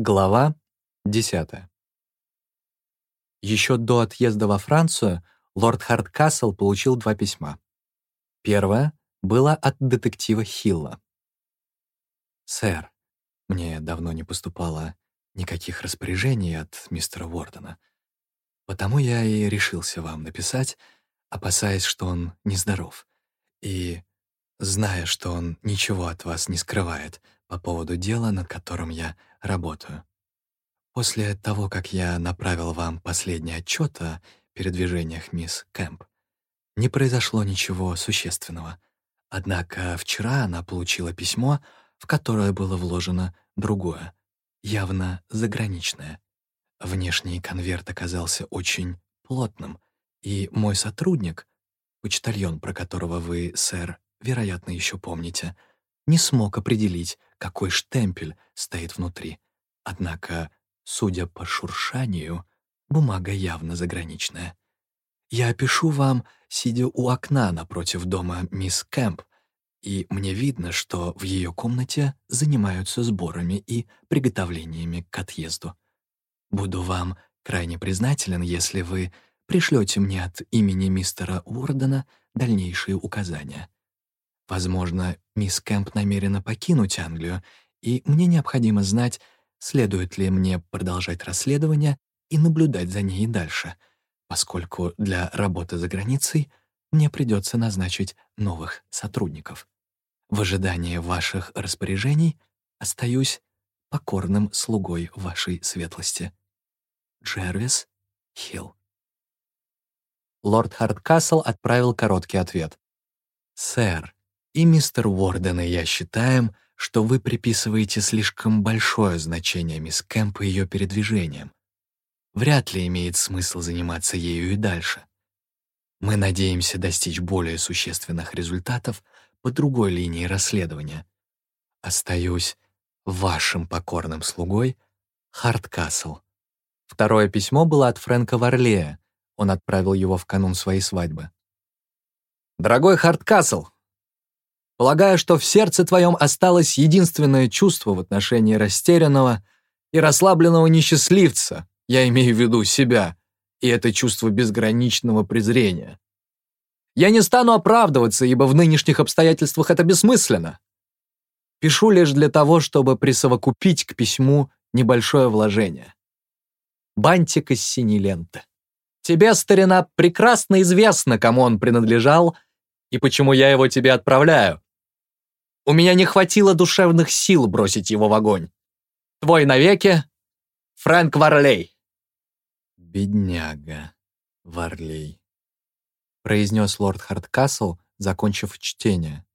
Глава 10. Еще до отъезда во Францию лорд Хардкасл получил два письма. Первое было от детектива Хилла. «Сэр, мне давно не поступало никаких распоряжений от мистера Уордена, потому я и решился вам написать, опасаясь, что он нездоров, и зная, что он ничего от вас не скрывает по поводу дела, над которым я работаю. После того, как я направил вам последний отчет о передвижениях мисс Кэмп, не произошло ничего существенного. Однако вчера она получила письмо, в которое было вложено другое, явно заграничное. Внешний конверт оказался очень плотным, и мой сотрудник, почтальон, про которого вы, сэр, вероятно, еще помните, не смог определить, какой штемпель стоит внутри. Однако, судя по шуршанию, бумага явно заграничная. Я опишу вам, сидя у окна напротив дома мисс Кэмп, и мне видно, что в ее комнате занимаются сборами и приготовлениями к отъезду. Буду вам крайне признателен, если вы пришлете мне от имени мистера Уордена дальнейшие указания. Возможно, мисс Кэмп намерена покинуть Англию, и мне необходимо знать, следует ли мне продолжать расследование и наблюдать за ней дальше, поскольку для работы за границей мне придется назначить новых сотрудников. В ожидании ваших распоряжений остаюсь покорным слугой вашей светлости. Джервис Хилл. Лорд Хардкасл отправил короткий ответ. «Сэр, и мистер Уорден, и я считаем, что вы приписываете слишком большое значение мисс Кэмп и ее передвижениям. Вряд ли имеет смысл заниматься ею и дальше. Мы надеемся достичь более существенных результатов по другой линии расследования. Остаюсь вашим покорным слугой Хардкасл. Второе письмо было от Фрэнка Варлея. Он отправил его в канун своей свадьбы. «Дорогой Хардкасл, Полагаю, что в сердце твоем осталось единственное чувство в отношении растерянного и расслабленного несчастливца, я имею в виду себя, и это чувство безграничного презрения. Я не стану оправдываться, ибо в нынешних обстоятельствах это бессмысленно. Пишу лишь для того, чтобы присовокупить к письму небольшое вложение. Бантик из синей ленты. Тебе, старина, прекрасно известно, кому он принадлежал и почему я его тебе отправляю. У меня не хватило душевных сил бросить его в огонь. Твой навеки, Фрэнк Варлей. «Бедняга, Варлей», — произнес лорд Хардкасл, закончив чтение.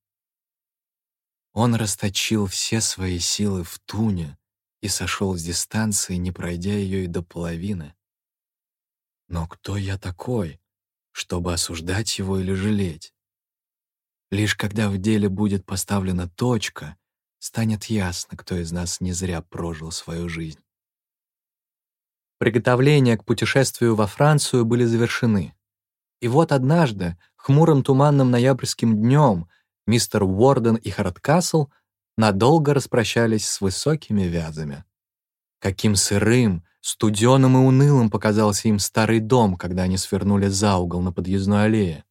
Он расточил все свои силы в туне и сошел с дистанции, не пройдя ее и до половины. Но кто я такой, чтобы осуждать его или жалеть? Лишь когда в деле будет поставлена точка, станет ясно, кто из нас не зря прожил свою жизнь. Приготовления к путешествию во Францию были завершены. И вот однажды, хмурым туманным ноябрьским днем, мистер Уорден и Хардкасл надолго распрощались с высокими вязами. Каким сырым, студеным и унылым показался им старый дом, когда они свернули за угол на подъездной аллее.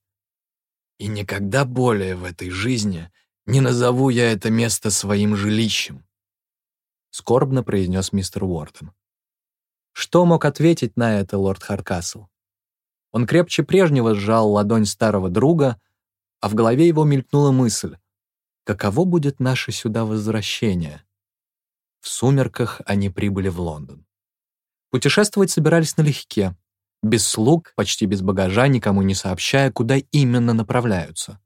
И никогда более в этой жизни не назову я это место своим жилищем», — скорбно произнес мистер Уортон. Что мог ответить на это лорд Харкасл? Он крепче прежнего сжал ладонь старого друга, а в голове его мелькнула мысль, каково будет наше сюда возвращение? В сумерках они прибыли в Лондон. Путешествовать собирались налегке, без слуг, почти без багажа, никому не сообщая, куда именно направляются.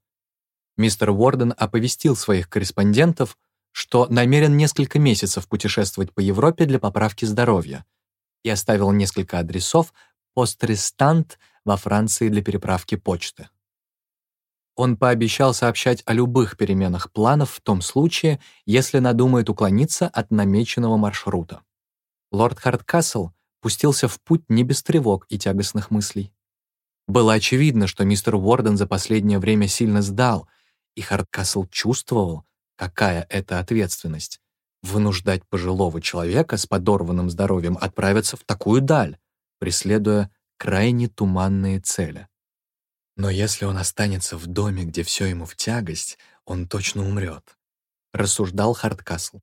Мистер Уорден оповестил своих корреспондентов, что намерен несколько месяцев путешествовать по Европе для поправки здоровья и оставил несколько адресов пост-рестант во Франции для переправки почты. Он пообещал сообщать о любых переменах планов в том случае, если надумает уклониться от намеченного маршрута. Лорд Хардкасл пустился в путь не без тревог и тягостных мыслей. Было очевидно, что мистер Уорден за последнее время сильно сдал, и Хардкасл чувствовал, какая это ответственность вынуждать пожилого человека с подорванным здоровьем отправиться в такую даль, преследуя крайне туманные цели. Но если он останется в доме, где все ему в тягость, он точно умрет, рассуждал Хардкасл.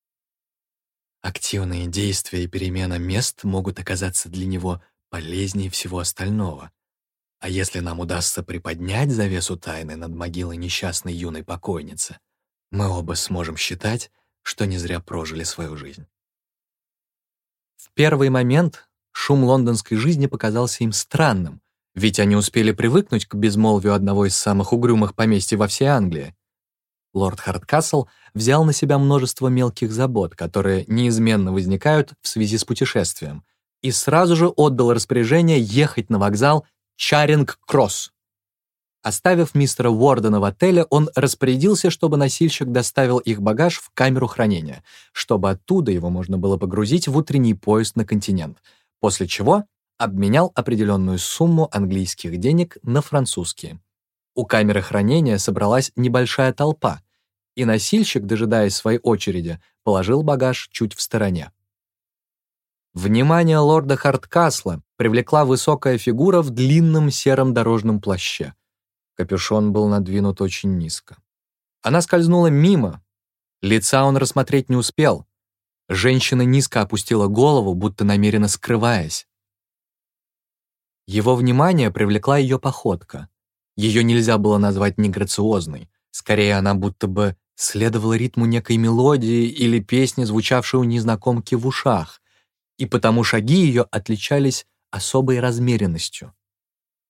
Активные действия и перемена мест могут оказаться для него полезнее всего остального. А если нам удастся приподнять завесу тайны над могилой несчастной юной покойницы, мы оба сможем считать, что не зря прожили свою жизнь. В первый момент шум лондонской жизни показался им странным, ведь они успели привыкнуть к безмолвию одного из самых угрюмых поместьй во всей Англии. Лорд Хардкасл взял на себя множество мелких забот, которые неизменно возникают в связи с путешествием, и сразу же отдал распоряжение ехать на вокзал Чаринг-Кросс. Оставив мистера Уордена в отеле, он распорядился, чтобы носильщик доставил их багаж в камеру хранения, чтобы оттуда его можно было погрузить в утренний поезд на континент, после чего обменял определенную сумму английских денег на французские. У камеры хранения собралась небольшая толпа, и носильщик, дожидаясь своей очереди, положил багаж чуть в стороне. Внимание лорда Харткасла привлекла высокая фигура в длинном сером дорожном плаще. Капюшон был надвинут очень низко. Она скользнула мимо. Лица он рассмотреть не успел. Женщина низко опустила голову, будто намеренно скрываясь. Его внимание привлекла ее походка. Ее нельзя было назвать неграциозной. Скорее, она будто бы следовала ритму некой мелодии или песни, звучавшей у незнакомки в ушах, и потому шаги ее отличались особой размеренностью.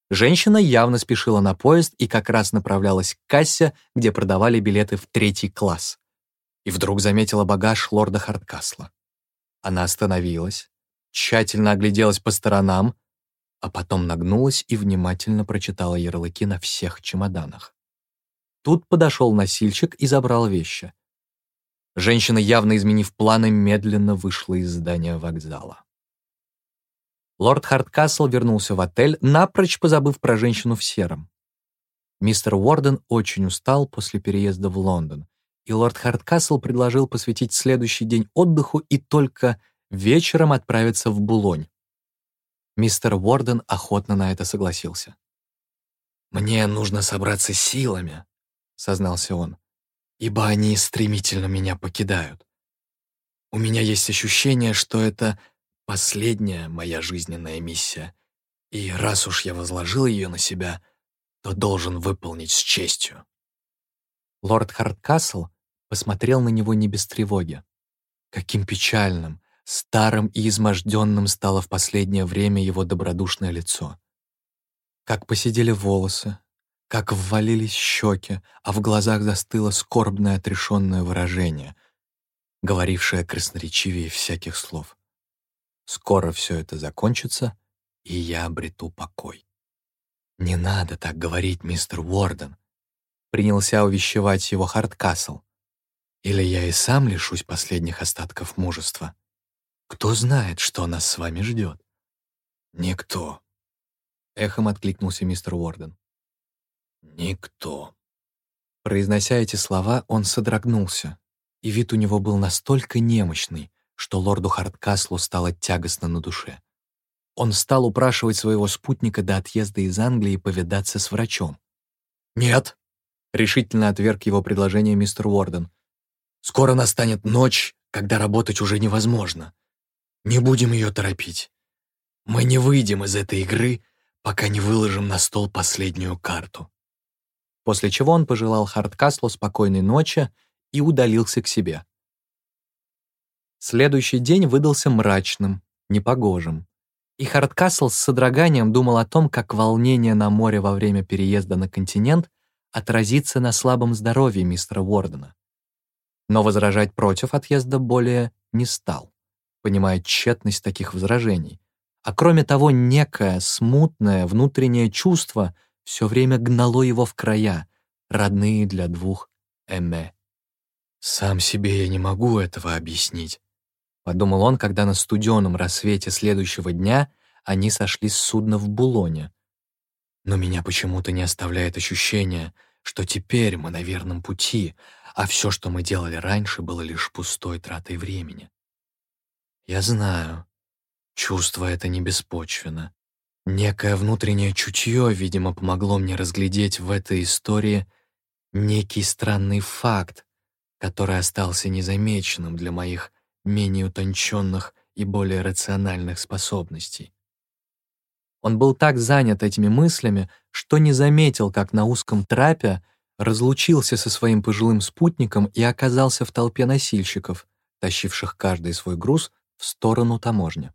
Женщина явно спешила на поезд и как раз направлялась к кассе, где продавали билеты в третий класс. И вдруг заметила багаж лорда Хардкасла. Она остановилась, тщательно огляделась по сторонам, а потом нагнулась и внимательно прочитала ярлыки на всех чемоданах. Тут подошел носильщик и забрал вещи. Женщина, явно изменив планы, медленно вышла из здания вокзала. Лорд Хардкасл вернулся в отель, напрочь позабыв про женщину в сером. Мистер Уорден очень устал после переезда в Лондон, и лорд Хардкасл предложил посвятить следующий день отдыху и только вечером отправиться в Булонь. Мистер Уорден охотно на это согласился. «Мне нужно собраться силами», — сознался он, «ибо они стремительно меня покидают. У меня есть ощущение, что это последняя моя жизненная миссия, и раз уж я возложил ее на себя, то должен выполнить с честью». Лорд Харткасл посмотрел на него не без тревоги. Каким печальным, Старым и изможденным стало в последнее время его добродушное лицо. Как посидели волосы, как ввалились щеки, а в глазах застыло скорбное отрешенное выражение, говорившее красноречивее всяких слов. «Скоро все это закончится, и я обрету покой». «Не надо так говорить, мистер Уорден», — принялся увещевать его Хардкасл. «Или я и сам лишусь последних остатков мужества». Кто знает, что нас с вами ждет?» «Никто», — эхом откликнулся мистер Уорден. «Никто». Произнося эти слова, он содрогнулся, и вид у него был настолько немощный, что лорду Хардкаслу стало тягостно на душе. Он стал упрашивать своего спутника до отъезда из Англии повидаться с врачом. «Нет», — решительно отверг его предложение мистер Уорден. «Скоро настанет ночь, когда работать уже невозможно. Не будем ее торопить. Мы не выйдем из этой игры, пока не выложим на стол последнюю карту». После чего он пожелал Хардкаслу спокойной ночи и удалился к себе. Следующий день выдался мрачным, непогожим. И Хардкасл с содроганием думал о том, как волнение на море во время переезда на континент отразится на слабом здоровье мистера Уордена. Но возражать против отъезда более не стал понимая тщетность таких возражений. А кроме того, некое смутное внутреннее чувство все время гнало его в края, родные для двух Эме. «Сам себе я не могу этого объяснить», — подумал он, когда на студеном рассвете следующего дня они сошли с судна в Булоне. «Но меня почему-то не оставляет ощущение, что теперь мы на верном пути, а все, что мы делали раньше, было лишь пустой тратой времени. Я знаю, чувство это не беспочвенно. Некое внутреннее чутье, видимо, помогло мне разглядеть в этой истории некий странный факт, который остался незамеченным для моих менее утонченных и более рациональных способностей. Он был так занят этими мыслями, что не заметил, как на узком трапе разлучился со своим пожилым спутником и оказался в толпе носильщиков, тащивших каждый свой груз в сторону таможни.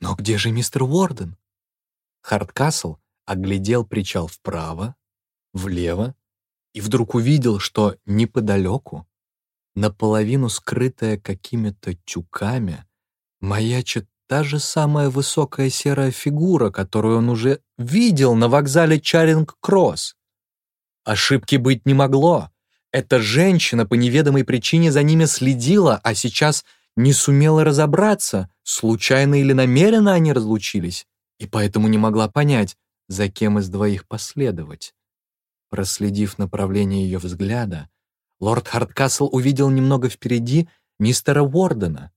Но где же мистер Уорден? Хардкасл оглядел причал вправо, влево и вдруг увидел, что неподалеку, наполовину скрытая какими-то тюками, маячит та же самая высокая серая фигура, которую он уже видел на вокзале Чаринг-Кросс. Ошибки быть не могло. Эта женщина по неведомой причине за ними следила, а сейчас не сумела разобраться, случайно или намеренно они разлучились, и поэтому не могла понять, за кем из двоих последовать. Проследив направление ее взгляда, лорд Хардкасл увидел немного впереди мистера Уордена.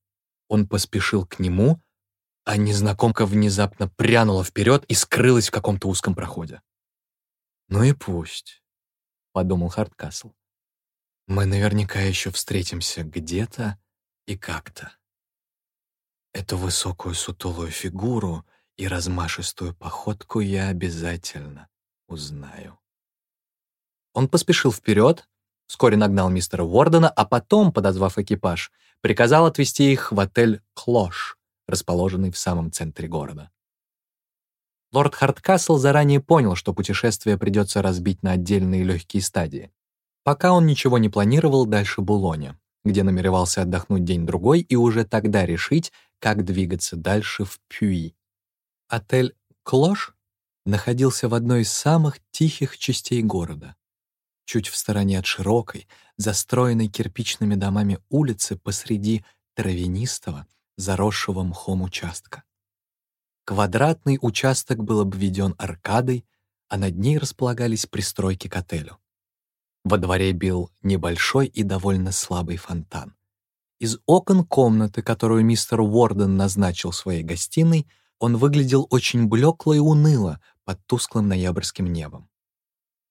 Он поспешил к нему, а незнакомка внезапно прянула вперед и скрылась в каком-то узком проходе. «Ну и пусть», — подумал Хардкасл. «Мы наверняка еще встретимся где-то и как-то. Эту высокую сутулую фигуру и размашистую походку я обязательно узнаю». Он поспешил вперед, вскоре нагнал мистера Уордена, а потом, подозвав экипаж, приказал отвезти их в отель «Клош», расположенный в самом центре города. Лорд Хардкасл заранее понял, что путешествие придется разбить на отдельные легкие стадии. Пока он ничего не планировал дальше Булоне, где намеревался отдохнуть день-другой и уже тогда решить, как двигаться дальше в Пюи. Отель «Клош» находился в одной из самых тихих частей города. Чуть в стороне от широкой, застроенной кирпичными домами улицы посреди травянистого, заросшего мхом участка. Квадратный участок был обведен аркадой, а над ней располагались пристройки к отелю. Во дворе бил небольшой и довольно слабый фонтан. Из окон комнаты, которую мистер Уорден назначил своей гостиной, он выглядел очень блекло и уныло под тусклым ноябрьским небом.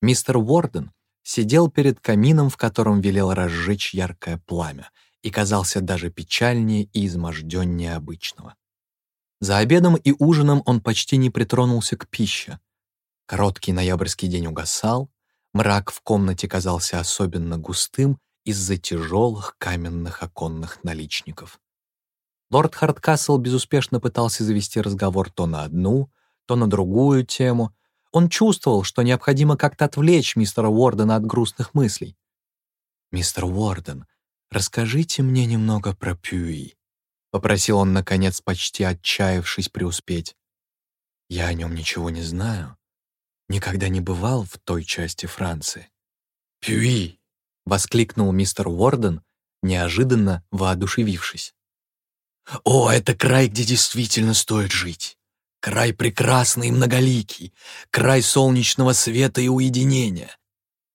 Мистер Уорден сидел перед камином, в котором велел разжечь яркое пламя, и казался даже печальнее и изможденнее обычного. За обедом и ужином он почти не притронулся к пище. Короткий ноябрьский день угасал, мрак в комнате казался особенно густым из-за тяжелых каменных оконных наличников. Лорд Хардкасл безуспешно пытался завести разговор то на одну, то на другую тему. Он чувствовал, что необходимо как-то отвлечь мистера Уордена от грустных мыслей. «Мистер Уорден, «Расскажите мне немного про Пюи», — попросил он, наконец, почти отчаявшись преуспеть. «Я о нем ничего не знаю. Никогда не бывал в той части Франции». «Пюи!» — воскликнул мистер Уорден, неожиданно воодушевившись. «О, это край, где действительно стоит жить! Край прекрасный и многоликий, край солнечного света и уединения,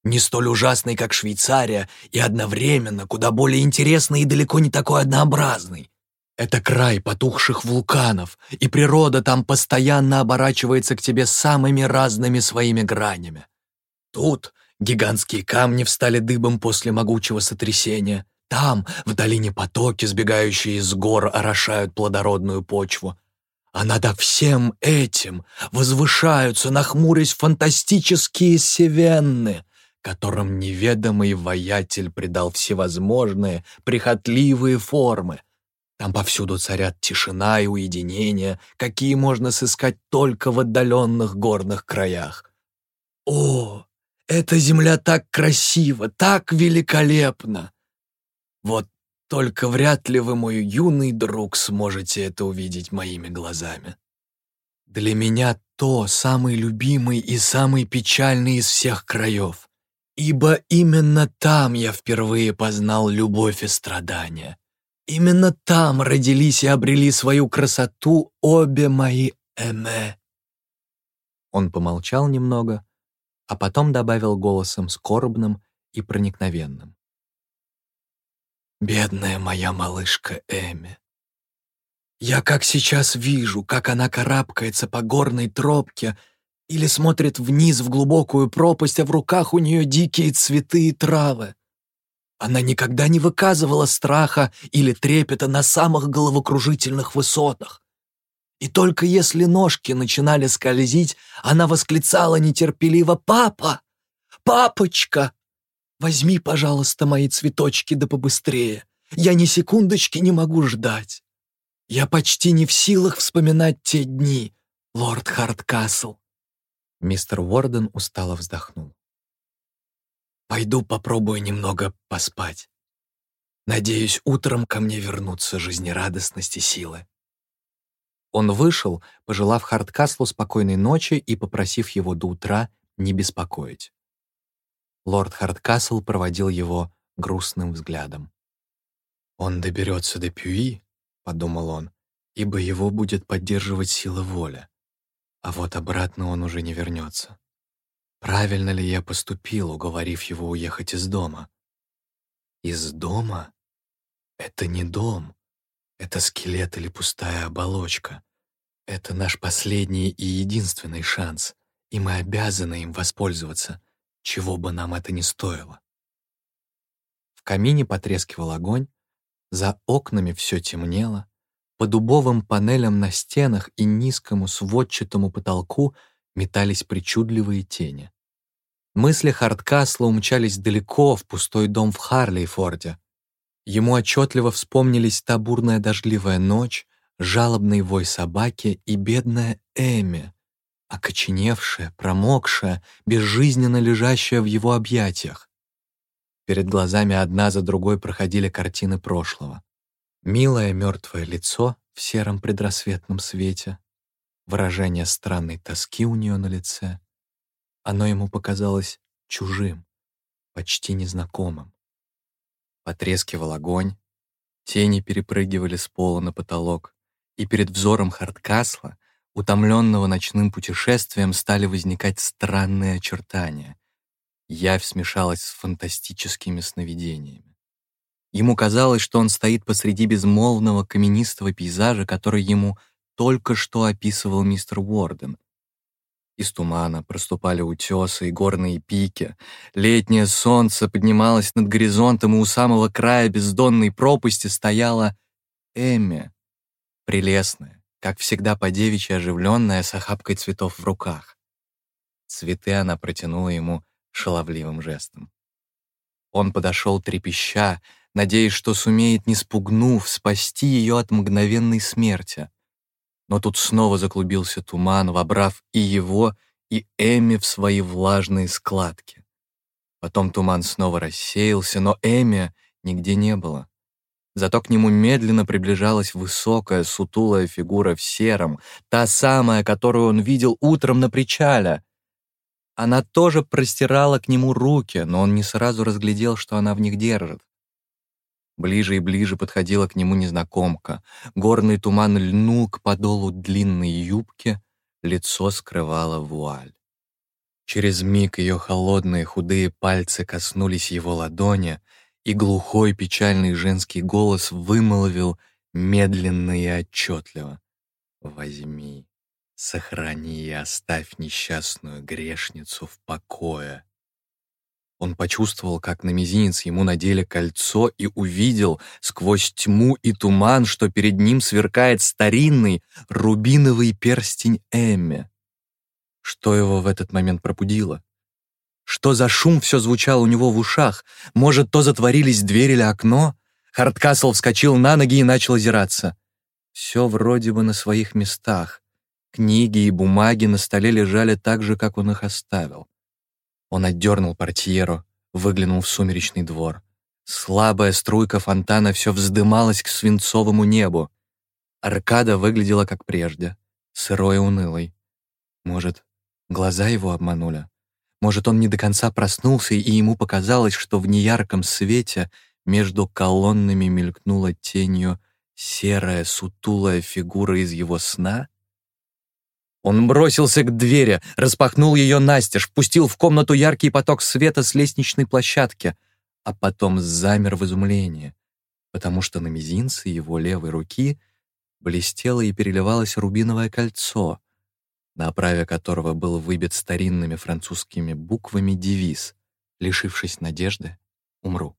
не столь ужасный, как Швейцария, и одновременно куда более интересный и далеко не такой однообразный. Это край потухших вулканов, и природа там постоянно оборачивается к тебе самыми разными своими гранями. Тут гигантские камни встали дыбом после могучего сотрясения, там, в долине потоки, сбегающие из гор, орошают плодородную почву, а над всем этим возвышаются, нахмурясь, фантастические севенны — которым неведомый воятель придал всевозможные прихотливые формы. Там повсюду царят тишина и уединение, какие можно сыскать только в отдаленных горных краях. О, эта земля так красива, так великолепна! Вот только вряд ли вы, мой юный друг, сможете это увидеть моими глазами. Для меня то самый любимый и самый печальный из всех краев ибо именно там я впервые познал любовь и страдания. Именно там родились и обрели свою красоту обе мои Эме. Он помолчал немного, а потом добавил голосом скорбным и проникновенным. «Бедная моя малышка Эми. Я как сейчас вижу, как она карабкается по горной тропке или смотрит вниз в глубокую пропасть, а в руках у нее дикие цветы и травы. Она никогда не выказывала страха или трепета на самых головокружительных высотах. И только если ножки начинали скользить, она восклицала нетерпеливо «Папа! Папочка! Возьми, пожалуйста, мои цветочки да побыстрее. Я ни секундочки не могу ждать. Я почти не в силах вспоминать те дни, лорд Харткасл». Мистер Уорден устало вздохнул. «Пойду попробую немного поспать. Надеюсь, утром ко мне вернутся жизнерадостность и силы». Он вышел, пожелав Харткаслу спокойной ночи и попросив его до утра не беспокоить. Лорд Харткасл проводил его грустным взглядом. «Он доберется до Пюи», — подумал он, «ибо его будет поддерживать сила воли. А вот обратно он уже не вернется. Правильно ли я поступил, уговорив его уехать из дома? Из дома? Это не дом. Это скелет или пустая оболочка. Это наш последний и единственный шанс, и мы обязаны им воспользоваться, чего бы нам это ни стоило. В камине потрескивал огонь, за окнами все темнело, по дубовым панелям на стенах и низкому сводчатому потолку метались причудливые тени. Мысли Хардкасла умчались далеко в пустой дом в Харлейфорде, Ему отчетливо вспомнились та бурная дождливая ночь, жалобный вой собаки и бедная Эми, окоченевшая, промокшая, безжизненно лежащая в его объятиях. Перед глазами одна за другой проходили картины прошлого. Милое мертвое лицо в сером предрассветном свете, выражение странной тоски у нее на лице. Оно ему показалось чужим, почти незнакомым. Потрескивал огонь, тени перепрыгивали с пола на потолок, и перед взором Хардкасла, утомленного ночным путешествием, стали возникать странные очертания. Явь смешалась с фантастическими сновидениями. Ему казалось, что он стоит посреди безмолвного каменистого пейзажа, который ему только что описывал мистер Уорден, из тумана проступали утесы и горные пики. Летнее солнце поднималось над горизонтом, и у самого края бездонной пропасти стояла Эмми. Прелестная, как всегда по девичьи оживленная, с охапкой цветов в руках. Цветы она протянула ему шаловливым жестом. Он подошел трепеща, надеясь, что сумеет, не спугнув, спасти ее от мгновенной смерти. Но тут снова заклубился туман, вобрав и его, и Эми в свои влажные складки. Потом туман снова рассеялся, но Эми нигде не было. Зато к нему медленно приближалась высокая, сутулая фигура в сером, та самая, которую он видел утром на причале. Она тоже простирала к нему руки, но он не сразу разглядел, что она в них держит. Ближе и ближе подходила к нему незнакомка. Горный туман льнул к подолу длинной юбки, лицо скрывала вуаль. Через миг ее холодные худые пальцы коснулись его ладони, и глухой печальный женский голос вымолвил медленно и отчетливо. «Возьми, сохрани и оставь несчастную грешницу в покое». Он почувствовал, как на мизинец ему надели кольцо и увидел сквозь тьму и туман, что перед ним сверкает старинный рубиновый перстень Эмми. Что его в этот момент пробудило? Что за шум все звучало у него в ушах? Может, то затворились дверь или окно? Хардкасл вскочил на ноги и начал озираться. Все вроде бы на своих местах. Книги и бумаги на столе лежали так же, как он их оставил. Он отдернул портьеру, выглянул в сумеречный двор. Слабая струйка фонтана все вздымалась к свинцовому небу. Аркада выглядела как прежде, сырой и унылой. Может, глаза его обманули? Может, он не до конца проснулся, и ему показалось, что в неярком свете между колоннами мелькнула тенью серая сутулая фигура из его сна? Он бросился к двери, распахнул ее настежь, впустил в комнату яркий поток света с лестничной площадки, а потом замер в изумлении, потому что на мизинце его левой руки блестело и переливалось рубиновое кольцо, на оправе которого был выбит старинными французскими буквами девиз «Лишившись надежды, умру».